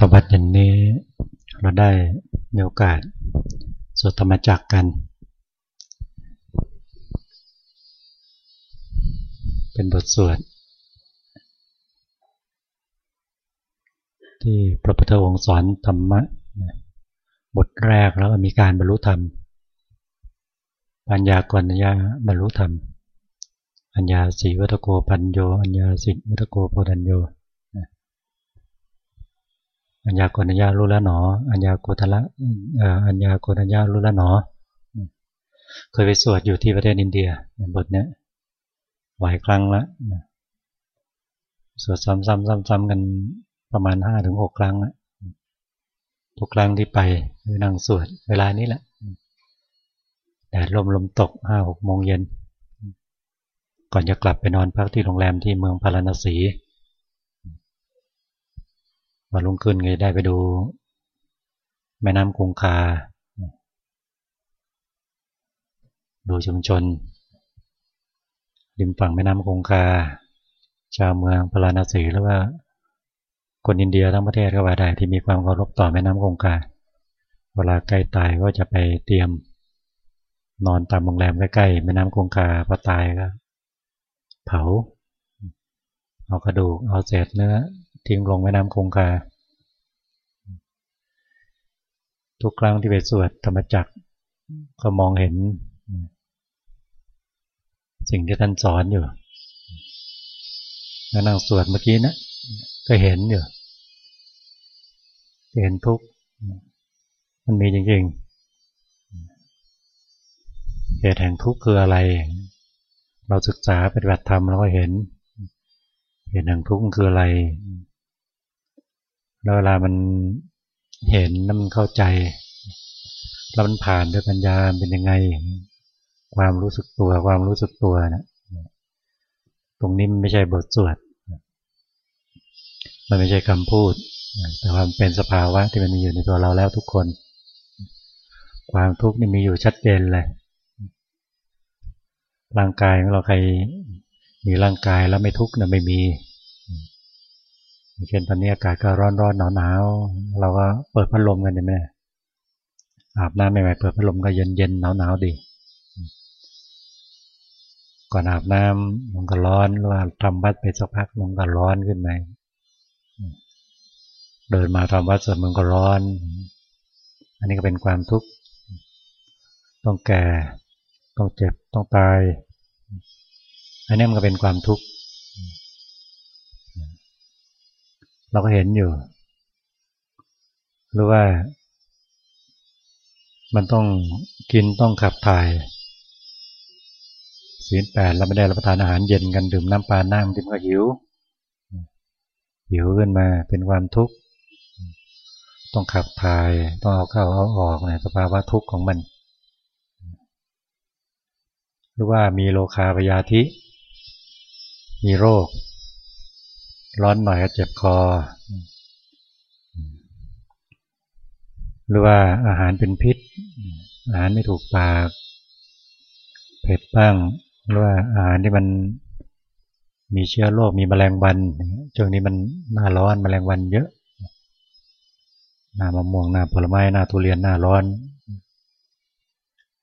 ตบัดเย็นนี้เราได้มีโอกาสสวดธรรมจักกัน เป็นบทสวด ที่พระพุทธองค์สอนธรรมะบทแรกแล้วมีการบรรลุธรรม ปัญญากรณญาบรรลุธรรม อัญญาสีวัตโกปัญโย อัญญาสิวัตโกโพธัญโย อัญญาโกนัญญารู้แล้วหนอ อัญญาโกทละอัญญาโกนัญญารู้แล้วหนอ เคยไปสวดอยู่ที่ประเทศอินเดียบทเนี้ยหลายครั้งละสวดซ้ำๆๆกันประมาณห้าถึงหกครั้งละทุกครั้งที่ไปนั่งสวดเวลานี้แหละแดดลมลมตกห้าหกโมงเย็น ก่อนจะกลับไปนอนพักที่โรงแรมที่เมืองพาราณสี วันรุ่งขึ้นก็ได้ไปดู แม่น้ำคงคา ดูชุมชน ริมฝั่งแม่น้ำคงคา ชาวเมืองพาราณสีหรือว่า คนอินเดียทั้งประเทศก็ว่าได้ที่มีความเคารพต่อแม่น้ำคงคา เวลาใกล้ตายก็จะไปเตรียม นอนตามโรงแรมใกล้ๆแม่น้ำคงคาพอตายก็ เผาเอากระดูกเอาเศษเนื้อ ทิ้งลงแม่น้ำคงคา ทุกครั้งที่ไปสวดธรรมจักรก็มองเห็น สิ่งที่ท่านสอนอยู่แล้วนั่งสวดเมื่อกี้นะก็เห็นอยู่เห็นทุกมันมีจริงๆเหตุแห่งทุกข์คืออะไร เราศึกษาปฏิบัติธรรมเราก็เห็น เหตุแห่งทุกข์คืออะไร แล้วเวลามันเห็นแล้วมันเข้าใจ แล้วมันผ่านด้วยปัญญาเป็นยังไง ความรู้สึกตัว ความรู้สึกตัวนะตรงนี้ไม่ใช่บทสวด มันไม่ใช่คำพูด แต่ความเป็นสภาวะที่มันมีอยู่ในตัวเราแล้วทุกคน ความทุกข์นี่มีอยู่ชัดเจนเลย ร่างกายของเราใครมีร่างกายแล้วไม่ทุกข์นะไม่มี เช่นตอนนี้อากาศก็ร้อนร้อนหนาวหนาวเราก็เปิดพัดลมกันใช่ไหมอาบน้ำใหม่ๆเปิดพัดลมก็เย็นเย็นหนาวหนาวดี ก่อนอาบน้ำมันก็ร้อนหรือว่าทำวัดไปสักพักมันก็ร้อนขึ้นมาเดินมาทำวัดเสร็จมันก็ร้อน อันนี้ก็เป็นความทุกข์ต้องแก่ ต้องเจ็บต้องตาย อันนี้มันก็เป็นความทุกข์ เราก็เห็นอยู่ หรือว่า มันต้องกินต้องขับถ่ายศีลแปดเราไม่ได้รับประทานอาหารเย็นกันดื่มน้ำปลาน้ำทิมก็หิว หิวขึ้นมาเป็นความทุกข์ ต้องขับถ่าย ต้องเอาเข้าเอาออกเนี่ยสภาวะทุกข์ของมัน หรือว่ามีโลคาปยาธิ มีโรค ร้อนหน่อยก็เจ็บคอ หรือว่าอาหารเป็นพิษ อาหารไม่ถูกปาก เผ็ดบ้าง หรือว่าอาหารที่มันมีเชื้อโรคมีแมลงวันช่วงนี้มันหน้าร้อนแมลงวันเยอะ หน้ามะม่วงหน้าผลไม้หน้าทุเรียนหน้าร้อน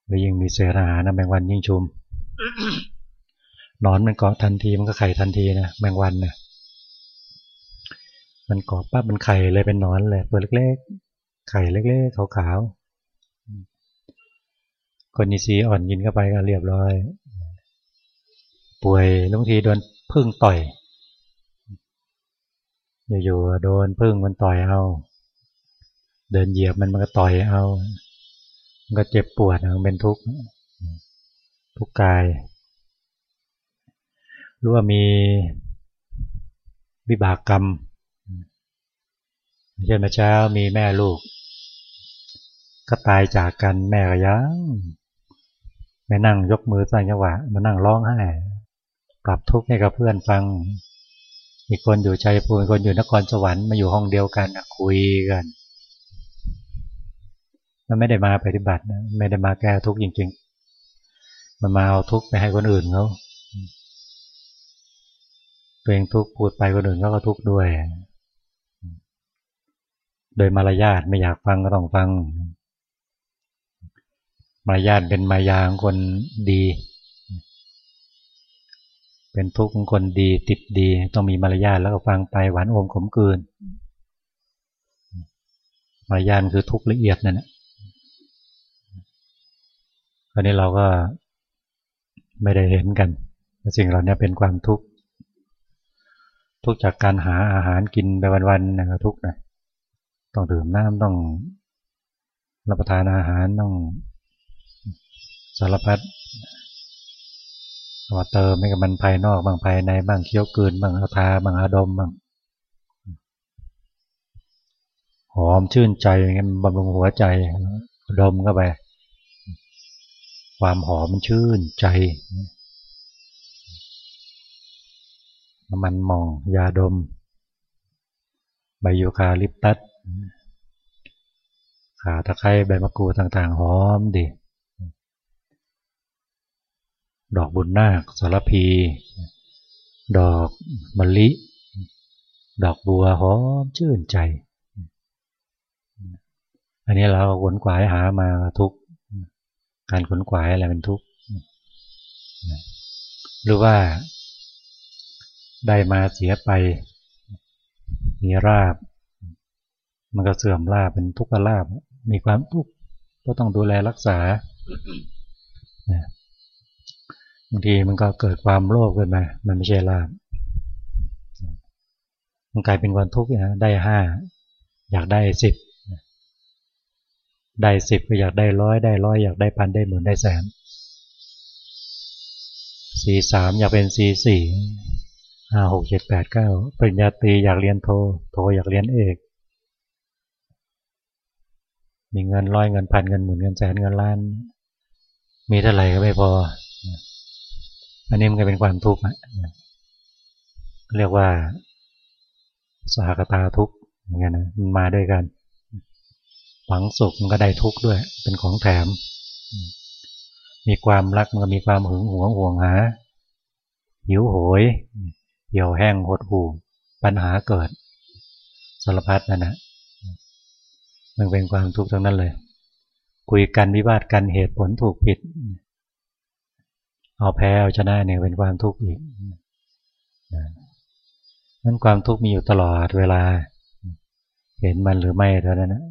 แล้วยิ่งมีเศษอาหารนะแมงวันยิ่งชุมนอนมันเกาะทันทีมันก็ไข่ทันทีนะแมงวันนะ มันกาะปั๊บมันไข่เลยเป็นนอนเลยตัวเล็กๆ ไข่เล็กๆขาวๆคนนีซีอ่อนกินเข้าไปก็เรียบร้อย ป่วยบางทีโดนพึ่งต่อยอยู่ๆโดนพึ่งมันต่อยเอา เดินเหยียบมันมันก็ต่อยเอา มันก็เจ็บปวดมันเป็นทุกข์ทุกกายรู้ว่ามีวิบากกรรม เช่นเมื่อเช้ามีแม่ลูก ก็ตายจากกันแม่ก็ยังไม่นั่งยกมือสร้างจังหวะมานั่งร้องไห้ปรับทุกข์ให้กับเพื่อนฟัง อีกคนอยู่ชัยภูมิคนอยู่นครสวรรค์มาอยู่ห้องเดียวกันคุยกันมันไม่ได้มาปฏิบัติไม่ได้มาแก้ทุกข์จริง ๆ มันมาเอาทุกข์ไปให้คนอื่นเขาตัวเองทุกข์พูดไปคนอื่นเขาก็ทุกข์ด้วย โดยมารยาทไม่อยากฟังก็ต้องฟัง มารยาทเป็นมายาของคนดี เป็นทุกข์ของคนดีติดดี ต้องมีมารยาทแล้วก็ฟังไปหวานอมขมกืนมารยาทคือทุกข์ละเอียดนั่นแหละคราวนี้เราก็ไม่ได้เห็นกันสิ่งเหล่านี้เป็นความทุกข์ทุกจากการหาอาหารกินไปวันๆนะทุกนะ ต้องดื่มน้ำต้องรับประทานอาหารต้องสารพัดว่าเติมไม่กับมันภายนอกบางภายในบางเคี้ยวกืนบางอาทาบางอาดมบางหอมชื่นใจอย่างเงี้ยบำรุงหัวใจดมเข้าไป ความหอมมันชื่นใจน้ำมันมองยาดม ใบยูคาลิปตัส ขาตะไคร้ใบมะกรูดต่างๆหอมดี ดอกบุญนาคสารพี ดอกมะลิ ดอกบัวหอมชื่นใจ อันนี้เราขนขวายหามาทุกการขนขวายอะไรเป็นทุกหรือว่าได้มาเสียไป มีราบ มันก็เสื่อมราบเป็นทุกขลาบมีความทุกข์ก็ต้องดูแลรักษาบางทีมันก็เกิดความโลภขึ้นมามันไม่ใช่ลาบมันกลายเป็นความทุกข์นะได้ห้าอยากได้สิบได้สิบก็อยากได้ร้อยได้ร้อยอยากได้พันได้หมื่นได้แสนสี่สามอยากเป็นสี่สี่ห้าหกเจ็ดแปดเก้าปริญญาตรีอยากเรียนโทโทอยากเรียนเอก มีเงินร้อยเงินพันเงินหมื่นเงินแสนเงินล้าน มีเท่าไหร่ก็ไม่พอ อันนี้มันก็เป็นความทุกข์เรียกว่าสหกตาทุกข์อย่างเงี้ยนะมันมาด้วยกันหวังสุขมันก็ได้ทุกข์ด้วย เป็นของแถม มีความรักมันก็มีความหึงหวงห่วงหา หิวโหยเหี่ยวแห้งหดหู่ปัญหาเกิดสารพัดนั่นนะ มันเป็นความทุกข์ทั้งนั้นเลย คุยกันวิวาทกันเหตุผลถูกผิด เอาแพ้เอาชนะเนี่ยเป็นความทุกข์อีกนั้นความทุกข์มีอยู่ตลอดเวลา เห็นมันหรือไม่เท่านั้นนะ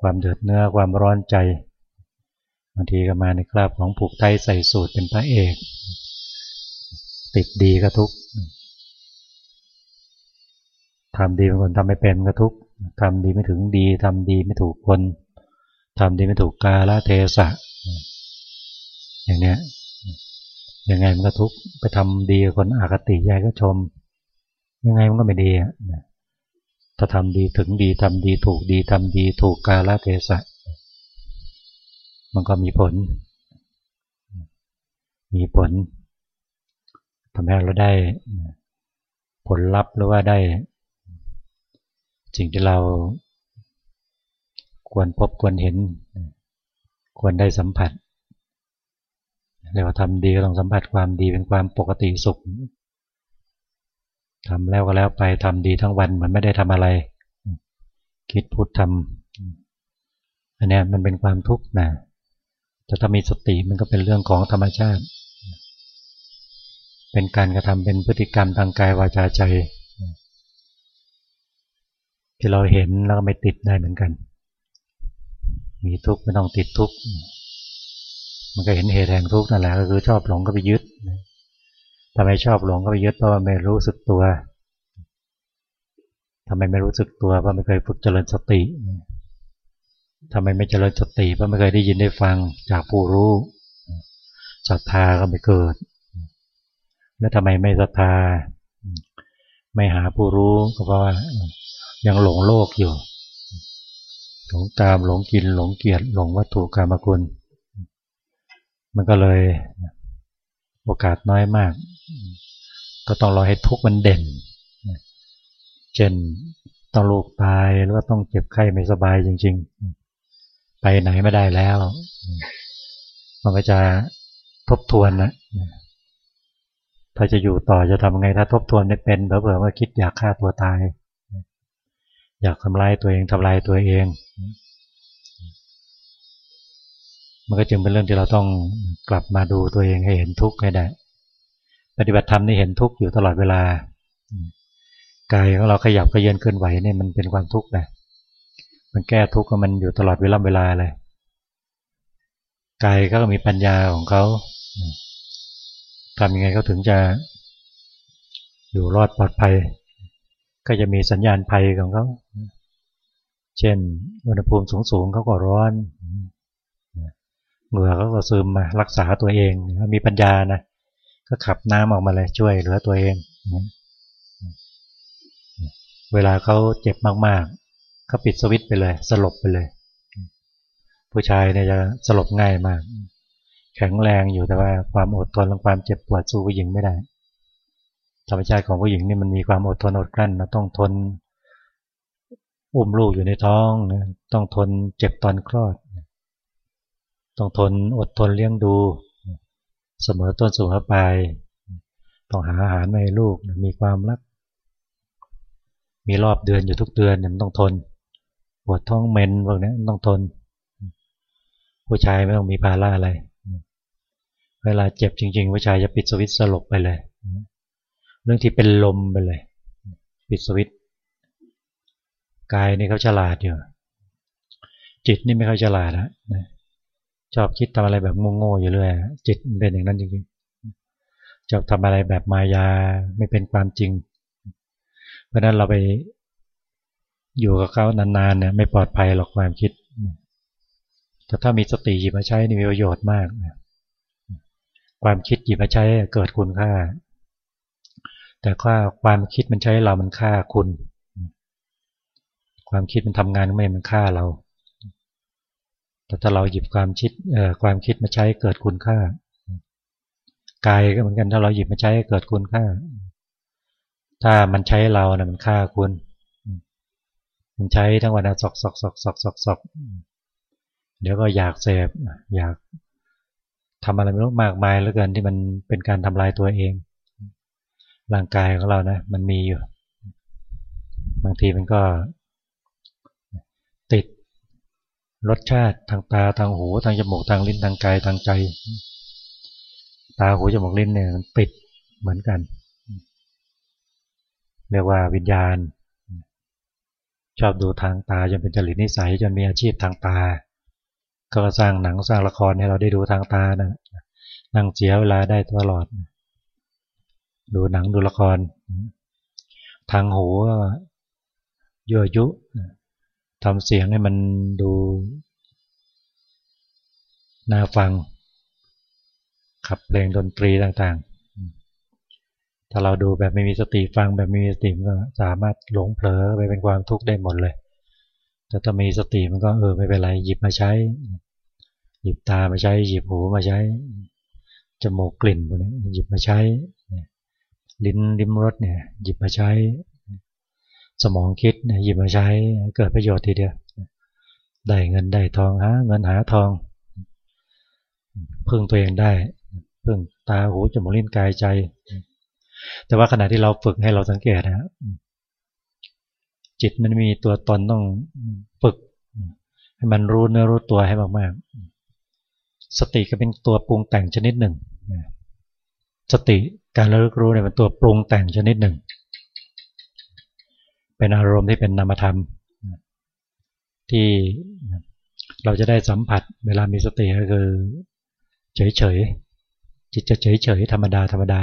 ความเดือดเนื้อความร้อนใจบางทีก็มาในคราบของผูกไทยใส่สูตรเป็นพระเอก ติดดีก็ทุกทำดีเป็นคนทำไม่เป็นก็ทุกข์ ทำดีไม่ถึงดีทำดีไม่ถูกคนทำดีไม่ถูกกาลเทศะ อย่างเนี้ยยังไงมันก็ทุกไปทำดีคนอากติยายก็ชม ยังไงมันก็ไม่ดีอะถ้าทำดีถึงดีทำดีถูกดีทำดีถูกกาลเทศะ มันก็มีผล มีผลทำให้เราได้ผลลัพธ์หรือว่าได้ สิ่งที่เราควรพบควรเห็น ควรได้สัมผัสเรียกว่าทำดีก็ต้องสัมผัสความดีเป็นความปกติสุขทำแล้วก็แล้วไปทำดีทั้งวันมันไม่ได้ทำอะไร คิดพูดทำอันนี้มันเป็นความทุกข์นะแต่ถ้ามีสติมันก็เป็นเรื่องของธรรมชาติ เป็นการกระทำเป็นพฤติกรรมทางกายวาจาใจ ที่เราเห็นแล้วก็ไม่ติดได้เหมือนกัน มีทุกข์ไม่ต้องติดทุกข์ มันก็เห็นเหตุแห่งทุกข์นั่นแหละก็คือชอบหลงก็ไปยึดทำไมชอบหลงก็ไปยึดเพราะว่าไม่รู้สึกตัวทำไมไม่รู้สึกตัวเพราะไม่เคยฝึกเจริญสติทำไมไม่เจริญสติเพราะไม่เคยได้ยินได้ฟังจากผู้รู้ศรัทธาก็ไม่เกิด แล้วทำไมไม่ศรัทธา ไม่หาผู้รู้ก็เพราะว่า ยังหลงโลกอยู่ หลงตามหลงกินหลงเกียรติหลงวัตถุกรรมคุณ มันก็เลยโอกาสน้อยมาก ก็ต้องรอให้ทุกข์มันเด่น เช่นต้องลูกตายหรือว่าต้องเจ็บไข้ไม่สบายจริง ๆ ไปไหนไม่ได้แล้วมันก็จะทบทวนนะถ้าจะอยู่ต่อจะทำไงถ้าทบทวนไม่เป็นเผื่อว่าคิดอยากฆ่าตัวตาย อยากทำลายตัวเองทำลายตัวเอง มันก็จึงเป็นเรื่องที่เราต้องกลับมาดูตัวเองให้เห็นทุกข์ให้ได้ ปฏิบัติธรรมนี่เห็นทุกข์อยู่ตลอดเวลากายของเราขยับขยือนเคลื่อนไหวเนี่ยมันเป็นความทุกข์นะมันแก้ทุกข์ก็มันอยู่ตลอดเวลาเวลาเลยกายก็มีปัญญาของเขาทำยังไงเขาถึงจะอยู่รอดปลอดภัย ก็จะมีสัญญาณภัยของเขาเช่นอุณหภูมิสูงๆเขาก็ร้อน เหงื่อเขาก็ซึมมารักษาตัวเอง มีปัญญานะก็ขับน้ำออกมาเลยช่วยเหลือตัวเอง เวลาเขาเจ็บมากๆเขาปิดสวิตไปเลย สลบไปเลย ผู้ชายเนี่ยจะสลบง่ายมาก แข็งแรงอยู่แต่ว่าความอดทนและความเจ็บปวดสู้ผู้หญิงไม่ได้ ธรรมชาติของผู้หญิงนี่มันมีความอดทนอดกลั้นนะต้องทน อุ้มลูกอยู่ในท้องต้องทนเจ็บตอนคลอด ต้องทนอดทนเลี้ยงดู เสมอต้นสู่ปลายต้องหาอาหารให้ลูกมีความรัก มีรอบเดือนอยู่ทุกเดือนมันต้องทนปวดท้องเมนพวกนี้ต้องทน ผู้ชายไม่ต้องมีภาระอะไร เวลาเจ็บจริง ๆ ผู้ชายจะปิดสวิตสลบไปเลย เรื่องที่เป็นลมไปเลย ปิดสวิตกายนี่เขาฉลาดอยู่ จิตนี่ไม่ค่อยฉลาดนะชอบคิดทำอะไรแบบโง่ๆอยู่เรื่อยจิตเป็นอย่างนั้นจริงๆชอบทำอะไรแบบมายาไม่เป็นความจริง เพราะนั้นเราไปอยู่กับเขานานๆเนี่ยไม่ปลอดภัยหรอกความคิด แต่ถ้ามีสติหยิบมาใช้นี่มีประโยชน์มากความคิดหยิบมาใช้เกิดคุณค่า แต่ว่าความคิดมันใช้เรามันฆ่าคุณ ความคิดมันทำงานไม่มันฆ่าเรา แต่ถ้าเราหยิบความคิดความคิดมาใช้เกิดคุณค่ากายก็เหมือนกันถ้าเราหยิบมาใช้เกิดคุณค่า ถ้ามันใช้เรานะมันฆ่าคุณ มันใช้ทั้งวันสอกสอกสอกสอกสอกสอกเดี๋ยวก็อยากเสพอยากทำอะไรไม่รู้มากมายเหลือเกินที่มันเป็นการทำลายตัวเอง ร่างกายของเรานะ มันมีอยู่ บางทีมันก็ติดรสชาติทางตาทางหูทางจมูกทางลิ้นทางกายทางใจ ตาหูจมูกลิ้นเนี่ยมันติดเหมือนกัน เรียกว่าวิญญาณ ชอบดูทางตาจนเป็นจริตนิสัยจนมีอาชีพทางตา ก็สร้างหนังสร้างละครให้เราได้ดูทางตานะนั่งเสียเวลาได้ตลอด ดูหนังดูละคร ทางหูก็ยั่วยุทำเสียงให้มันดูน่าฟัง ขับเพลงดนตรีต่างๆ ถ้าเราดูแบบไม่มีสติฟังแบบไม่มีสติก็สามารถหลงเผลอไปเป็นความทุกข์ได้หมดเลย แต่ถ้ามีสติมันก็เออไม่เป็นไรหยิบมาใช้ หยิบตามาใช้ หยิบหูมาใช้จมูกกลิ่นพวกนี้หยิบมาใช้ ลิ้นลิ้มรสเนี่ยหยิบมาใช้ สมองคิดเนี่ยหยิบมาใช้เกิดประโยชน์ทีเดียวได้เงินได้ทองหาเงินหาทอง พึ่งตัวเองได้ พึ่งตาหูจมูกลิ้นกายใจ แต่ว่าขณะที่เราฝึกให้เราสังเกตนะจิตมันมีตัวตนต้องฝึก ให้มันรู้เนื้อรู้ตัวให้มากๆสติก็เป็นตัวปรุงแต่งชนิดหนึ่ง สติ การระลึกรู้เนี่ยเป็นตัวปรุงแต่งชนิดหนึ่ง เป็นอารมณ์ที่เป็นนามธรรม ที่เราจะได้สัมผัสเวลามีสติก็คือเฉยเฉยจิตจะเฉยเฉยธรรมดาธรรมดา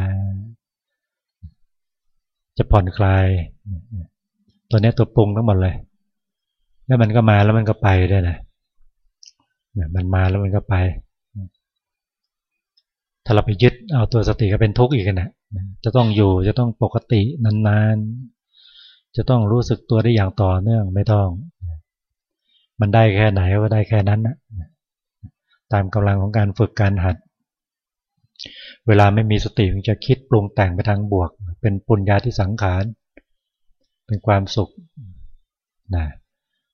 จะผ่อนคลาย ตัวนี้ตัวปรุงทั้งหมดเลย แล้วมันก็มาแล้วมันก็ไปด้วยนะมันมาแล้วมันก็ไป ถ้าเราไปยึดเอาตัวสติก็เป็นทุกข์อีกนะจะต้องอยู่จะต้องปกตินานๆ จะต้องรู้สึกตัวได้อย่างต่อเนื่องไม่ต้อง มันได้แค่ไหนก็ได้แค่นั้นนะตามกำลังของการฝึกการหัด เวลาไม่มีสติมันจะคิดปรุงแต่งไปทางบวก เป็นปุญญาที่สังขาร เป็นความสุขนะ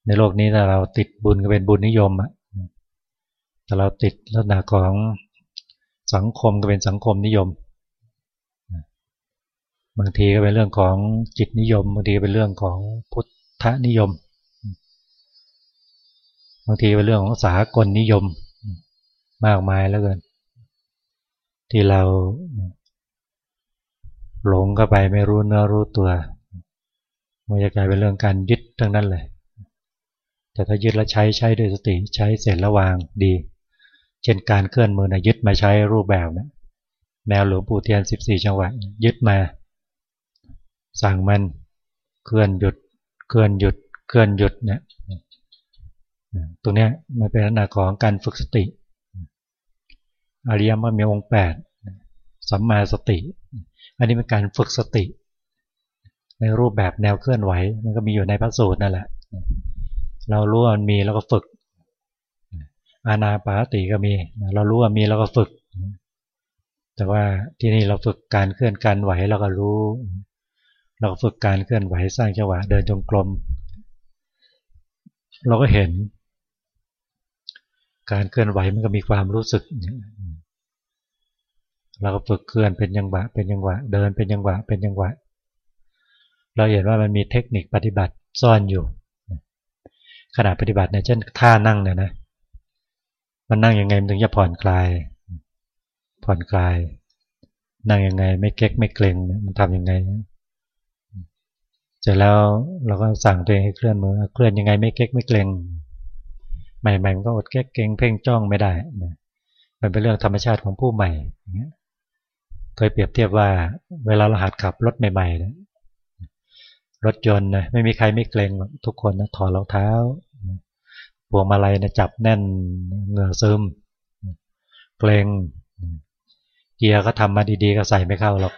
ในโลกนี้ถ้าเราติดบุญก็เป็นบุญนิยมอะแต่เราติดลักษณะของ สังคมก็เป็นสังคมนิยม บางทีก็เป็นเรื่องของจิตนิยม บางทีเป็นเรื่องของพุทถนิยม บางทีเป็นเรื่องของสากลนิยม มากมายแล้วเกิน ที่เราหลงเข้าไปไม่รู้เนื้อรู้ตัวมันจะกลายเป็นเรื่องการยึดทั้งนั้นเลย แต่ถ้ายึดแล้วใช้ใช้ด้วยสติใช้เสร็จแล้ววางดี เช่นการเคลื่อนมือนะยึดมาใช้รูปแบบนะแนวหลวงปู่เทียน 14 จังหวะยึดมา สั่งมันเคลื่อนหยุดเคลื่อนหยุดเคลื่อนหยุดเนี่ยตรงนี้มันเป็นลักษณะของการฝึกสติอริยมรรคมีองค์แปดสัมมาสติ อันนี้เป็นการฝึกสติ ในรูปแบบแนวเคลื่อนไหว มันก็มีอยู่ในพระสูตรนั่นแหละ เรารู้ว่ามันมีแล้วก็ฝึก อาณาปาติก็มี เรารู้ว่ามีแล้วก็ฝึก แต่ว่าที่นี่เราฝึกการเคลื่อนการไหวเราก็รู้ เราก็ฝึกการเคลื่อนไหวสร้างจังหวะเดินจงกรม เราก็เห็น การเคลื่อนไหวมันก็มีความรู้สึก เราก็ฝึกเคลื่อนเป็นยังหวะเป็นยังหวะ เดินเป็นยังหวะเป็นยังหวะ เราเห็นว่ามันมีเทคนิคปฏิบัติซ่อนอยู่ขณะปฏิบัติเนี่ยเช่นท่านั่งเนี่ยนะ มันนั่งยังไงมันถึงจะผ่อนคลาย ผ่อนคลาย นั่งยังไง ไม่เก๊กไม่เกร็งมันทำยังไงเสร็จแล้วเราก็สั่งตัวเองให้เคลื่อนมือเคลื่อนยังไงไม่เก๊กไม่เกร็งใหม่ๆมันก็อดเก๊กเกร็งเพ่งจ้องไม่ได้มันเป็นเรื่องธรรมชาติของผู้ใหม่เคยเปรียบเทียบว่า เวลาเราหัดขับรถใหม่ๆนะรถยนต์นะไม่มีใครไม่เกรงทุกคนนะถอดรองเท้า พวงมาลัยนะจับแน่นเหงื่อซึม เกรงเกียร์ก็ทำมาดีๆ ก็ใส่ไม่เข้าหรอก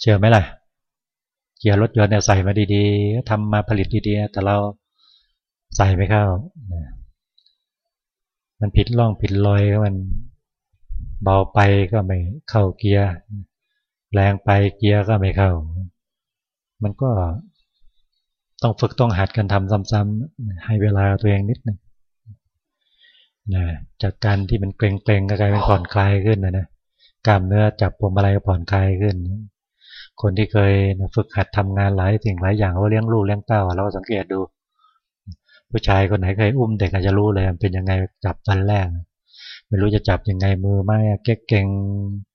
เชื่อไหมล่ะ เกียร์รถยนต์เนี่ยใส่มาดีๆทำมาผลิตดีๆ แต่เราใส่ไม่เข้า มันผิดร่องผิดรอยก็มันเบาไปก็ไม่เข้าเกียร์แรงไปเกียร์ก็ไม่เข้า มันก็ ต้องฝึกต้องหัดกันทำซ้ำๆให้เวลาตัวเองนิดนึงนะจากการที่มันเกร็งๆก็กลายเป็นผ่อนคลายขึ้นนะนะกล้ามเนื้อจับปมอะไรก็ผ่อนคลายขึ้น คนที่เคยฝึกหัดทำงานหลายสิ่งหลายอย่างว่าเลี้ยงลูกเลี้ยงเต้าเราก็สังเกตดู ผู้ชายคนไหนเคยอุ้มเด็กอาจจะรู้เลยมันเป็นยังไงจับตอนแรกไม่รู้จะจับยังไงมือไม่เก๊กเก่ง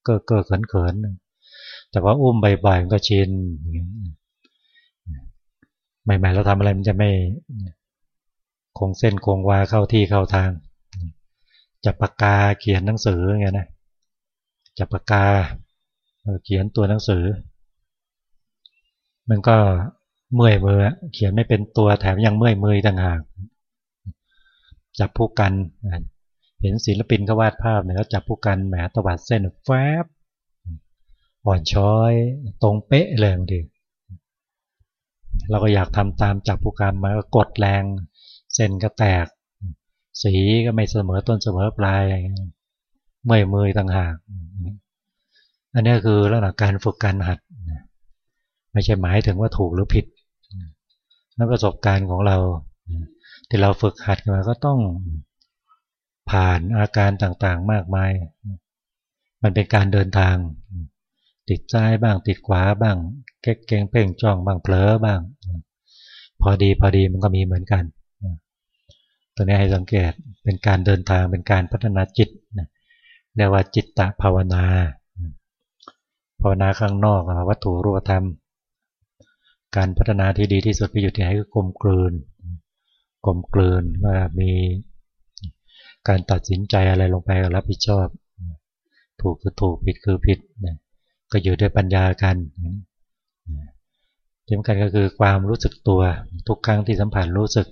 เก้อเก้อเขินเขินแต่ว่าอุ้มบ่อยๆมันก็ชิน ใหม่ๆเราทำอะไรมันจะไม่คงเส้นคงวาเข้าที่เข้าทาง จับปากกาเขียนหนังสืออย่างนี้นะจับปากกาเขียนตัวหนังสือ มันก็เมื่อยมือเขียนไม่เป็นตัวแถมยังเมื่อยมือต่างหากจับผู้กันเห็นศิลปินเขาวาดภาพเนี่ยเขาจับผู้กันแหมตวัดเส้นแฟบอ่อนช้อย ตรงเป๊ะเลยบางที เราก็อยากทำตามจับผู้กันมาก็กดแรง เส้นก็แตก สีก็ไม่เสมอต้นเสมอปลายเมื่อยมือต่างหากอันนี้คือลักษณะการฝึกการหัดไม่ใช่หมายถึงว่าถูกหรือผิดนั่นประสบการณ์ของเราที่เราฝึกหัดมาก็ต้องผ่านอาการต่างๆมากมาย มันเป็นการเดินทาง ติดซ้ายบ้าง ติดขวาบ้างเก๊กเก่งเพ่งจ้องบ้างเผลอบ้าง พอดีพอดีมันก็มีเหมือนกันตัวนี้ให้สังเกตเป็นการเดินทางเป็นการพัฒนาจิตเรียกว่าจิตตะภาวนาภาวนาข้างนอกวัตถุรูปธรรม การพัฒนาที่ดีที่สุดไปอยู่ที่ไหนคือกลมกลืนกลมกลืนว่ามีการตัดสินใจอะไรลงไปรับผิดชอบ ถูกคือถูกผิดคือผิด ก็อยู่ด้วยปัญญากันที่สำคัญก็คือความรู้สึกตัวทุกครั้งที่สัมผัสรู้สึก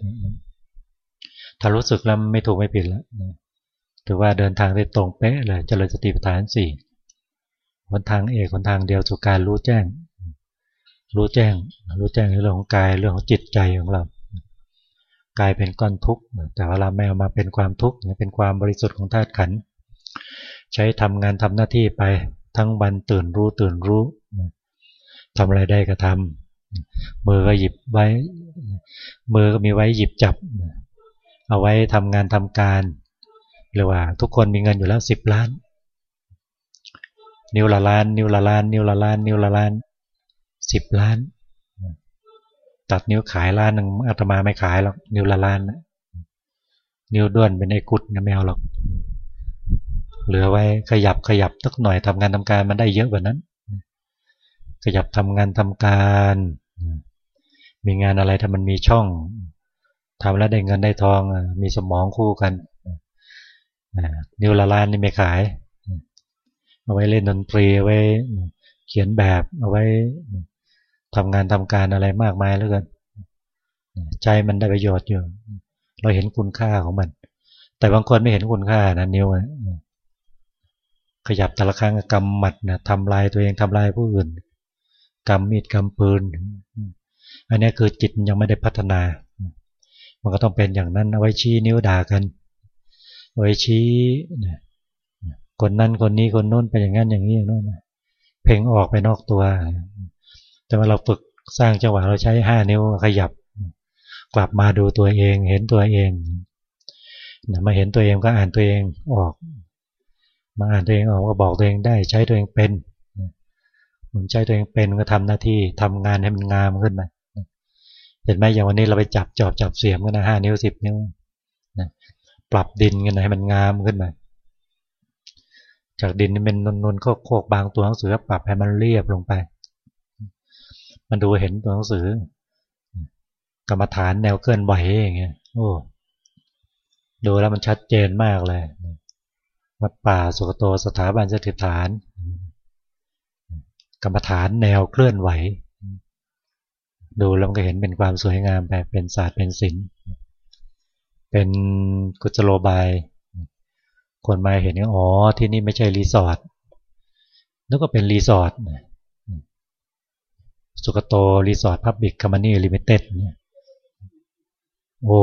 ถ้ารู้สึกแล้วไม่ถูกไม่ผิดแล้วถือว่าเดินทางได้ตรงเป๊ะเลยเจริญสติปัฏฐานสี่คนทางเอกคนทางเดียวสู่การรู้แจ้ง รู้แจ้ง รู้แจ้งในเรื่องของกายเรื่องของจิตใจของเรากลายเป็นก้อนทุกข์แต่เวลาแมวมาเป็นความทุกข์เป็นความบริสุทธิ์ของธาตุขันใช้ทำงานทำหน้าที่ไป ทั้งวันตื่นรู้ตื่นรู้ทำอะไรได้ก็ทำมือก็หยิบไว้ มือก็มีไว้หยิบจับ เอาไว้ทำงานทำการ หรือว่า ทุกคนมีเงินอยู่แล้วสิบล้าน นิ้วละล้าน นิ้วละล้าน นิ้วละล้าน นิ้วละล้านสิบล้าน ตัดนิ้วขายล้านหนึ่งอาตมาไม่ขายหรอกนิ้วละล้านนิ้วด้วนเป็นไอ้กุดนะไม่เอาหรอก เหลือไว้ขยับขยับสักหน่อยทำงานทำการมันได้เยอะกว่านั้น ขยับทำงานทำการ มีงานอะไรถ้ามันมีช่องทำแล้วได้เงินได้ทองมีสมองคู่กันนิวละลานนี่ไม่ขาย เอาไว้เล่นดนตรีไว้เขียนแบบเอาไว้ทำงานทำการอะไรมากมายแล้วกันใจมันได้ประโยชน์อยู่ เราเห็นคุณค่าของมัน แต่บางคนไม่เห็นคุณค่านะนิ้ว ขยับแต่ละครั้งกำหมัดนะทำลายตัวเองทำลายผู้อื่นกำมีดกำปืน อันนี้คือจิตยังไม่ได้พัฒนา มันก็ต้องเป็นอย่างนั้นเอาไว้ชี้นิ้วด่ากันเอาไว้ชี้คนนั้นคนนี้คนโน้นไปอย่างนั้นอย่างนี้อย่างโน้นเพ่งออกไปนอกตัว แต่ว่าเราฝึกสร้างจังหวะเราใช้ห้านิ้วขยับ กลับมาดูตัวเอง เห็นตัวเองมาเห็นตัวเองก็อ่านตัวเองออก มาอ่านตัวเองออกก็บอกตัวเองได้ใช้ตัวเองเป็นผมใช้ตัวเองเป็นก็ทำหน้าที่ทำงานให้มันงามขึ้นมาเห็นไหมอย่างวันนี้เราไปจับจอบจับเสียมกันนะห้านิ้วสิบนิ้วปรับดินกันให้มันงามขึ้นมา จากดินนี่เป็นนนๆโคกบางตัวหนังสือปรับให้มันเรียบลงไป มันดูเห็นตัวหนังสือกรรมฐานแนวเคลื่อนไหวอย่างเงี้ยโอ้ดูแล้วมันชัดเจนมากเลย วัดป่าสุกโตสถาบันสถิฐาน กรรมฐานแนวเคลื่อนไหว ดูแล้วก็เห็นเป็นความสวยงามแบบเป็นศาสตร์เป็นศิลป์เป็นกุศโลบาย คนมาเห็นว่าอ๋อที่นี่ไม่ใช่รีสอร์ทแล้วก็เป็นรีสอร์ทสุคะโต Resort Public Company Limited เนี่ยโอ้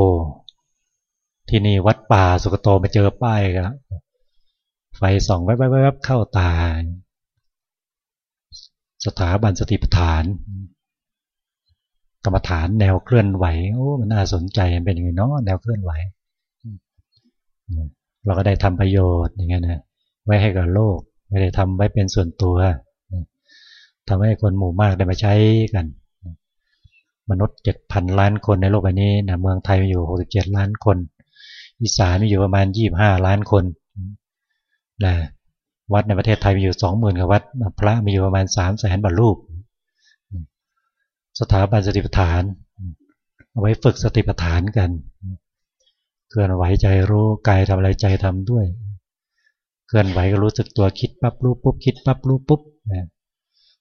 ที่นี่วัดป่าสุคะโตมาเจอป้ายกัน ไฟส่องแวบๆเข้าตา สถาบันสติปัฏฐาน กรรมฐานแนวเคลื่อนไหวโอ้มันน่าสนใจเป็นยังไงเนาะแนวเคลื่อนไหว เราก็ได้ทำประโยชน์อย่างเงี้ยนะไว้ให้กับโลก ไม่ได้ทำไว้เป็นส่วนตัวทำให้คนหมู่มากได้มาใช้กัน มนุษย์เจ็ดพันล้านคนในโลกใบนี้นะเมืองไทยมีอยู่หกสิบเจ็ดล้านคน อีสานมีอยู่ประมาณยี่บห้าล้านคน นะวัดในประเทศไทยมีอยู่สองหมื่นกว่าวัด พระมีอยู่ประมาณสามแสนบาทรูป สถาบันสติปัฏฐาน เอาไว้ฝึกสติปัฏฐานกันเคลื่อนไหวใจรู้กายทำอะไรใจทำด้วยเคลื่อนไหวก็รู้สึกตัวคิดปั๊บรู้ปุ๊บคิดปั๊บรู้ปุ๊บนะ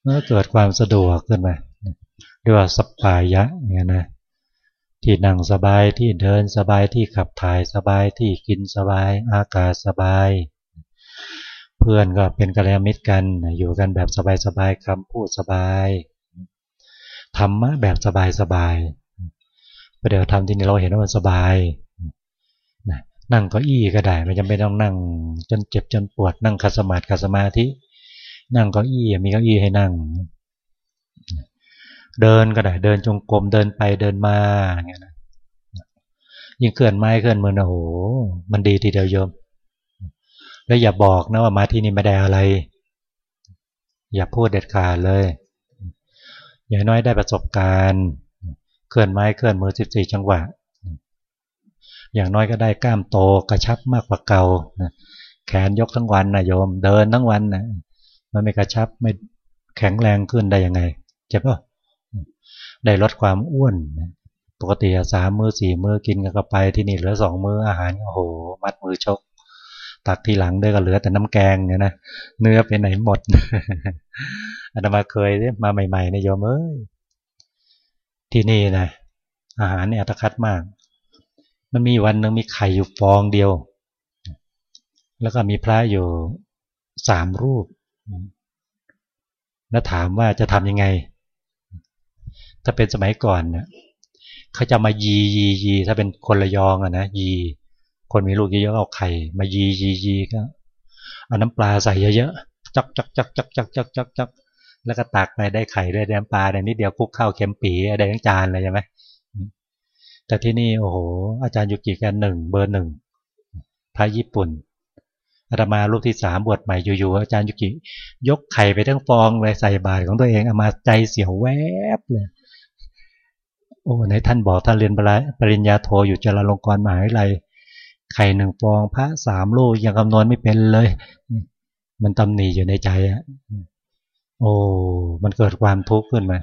เมื่อเกิดความสะดวกขึ้นมาเรียกว่าสปายะอย่างนี้นะที่นั่งสบายที่เดินสบายที่ขับถ่ายสบายที่กินสบาย อากาศสบาย เพื่อนก็เป็นกัลยาณมิตรกัน อยู่กันแบบสบายๆคำพูดสบายธรรมะแบบสบายๆประเดี๋ยวทำที่นี่เราเห็นว่ามันสบายนั่งเก้าอี้ก็ได้ไม่จำเป็นต้องนั่ง จนเจ็บจนปวดนั่งคัสมาธิคัสมาธินั่งเก้าอี้มีเก้าอี้ให้นั่ง เดินก็ได้เดินจงกรมเดินไปเดินมาอย่างเงี้ยนะยิ่งเคลื่อนไม้เคลื่อนมือนะโหมันดีทีเดียวโยม แล้วอย่าบอกนะว่ามาที่นี่ไม่ได้อะไร อย่าพูดเด็ดขาดเลย อย่างน้อยได้ประสบการณ์เคลื่อนไม้เคลื่อนมือสิบสี่จังหวะ อย่างน้อยก็ได้กล้ามโตกระชับมากกว่าเก่าแขนยกทั้งวันนะโยม เดินทั้งวันนะมันไม่กระชับไม่แข็งแรงขึ้นได้ยังไงเจ็บป่ะได้ลดความอ้วนปกติสามมือสี่มือกินกันก็ไปที่นี่เหลือสองมืออาหารโอ้โหมัดมือชก ตักทีหลังด้วยก็เหลือแต่น้ำแกงเนี่ยนะเนื้อไปไหนหมดอาตมาเคยมาใหม่ๆในโยมเอ้ยที่นี่นะอาหารเนี่ยตะคัดมาก มันมีวันหนึ่งมีไข่อยู่ฟองเดียว แล้วก็มีพระอยู่สามรูป แล้วถามว่าจะทำยังไง ถ้าเป็นสมัยก่อนเนี่ยเขาจะมายียียีถ้าเป็นคนระยองอะนะยี คนมีลูกเยอะๆเอาไข่มายียียีก็เอาน้ำปลาใส่เยอะๆจักจักจักจักจักจักจักจักแล้วก็ตักไปได้ไข่ได้น้ำปลาได้นิดเดียวคุกข้าวเค็มปีได้ทั้งจานเลยใช่ไหมแต่ที่นี่โอ้โหอาจารย์ยุกิกันหนึ่งเบอร์หนึ่งพระญี่ปุ่นอาตมารูปที่สามบวชใหม่อยู่ๆอาจารย์ยุกิ ยกไข่ไปทั้งฟองเลยใส่บาตรของตัวเองเอามาใจเสียวแวบเลยอ้ในท่านบอกท่านเรียนปริญญาโทอยู่จุฬาลงกรณ์มหาวิทยาลัย ไข่หนึ่งฟองพระสามลูกยังคำนวณไม่เป็นเลย มันตำหนิอยู่ในใจอะโอ้มันเกิดความทุกข์ขึ้นมา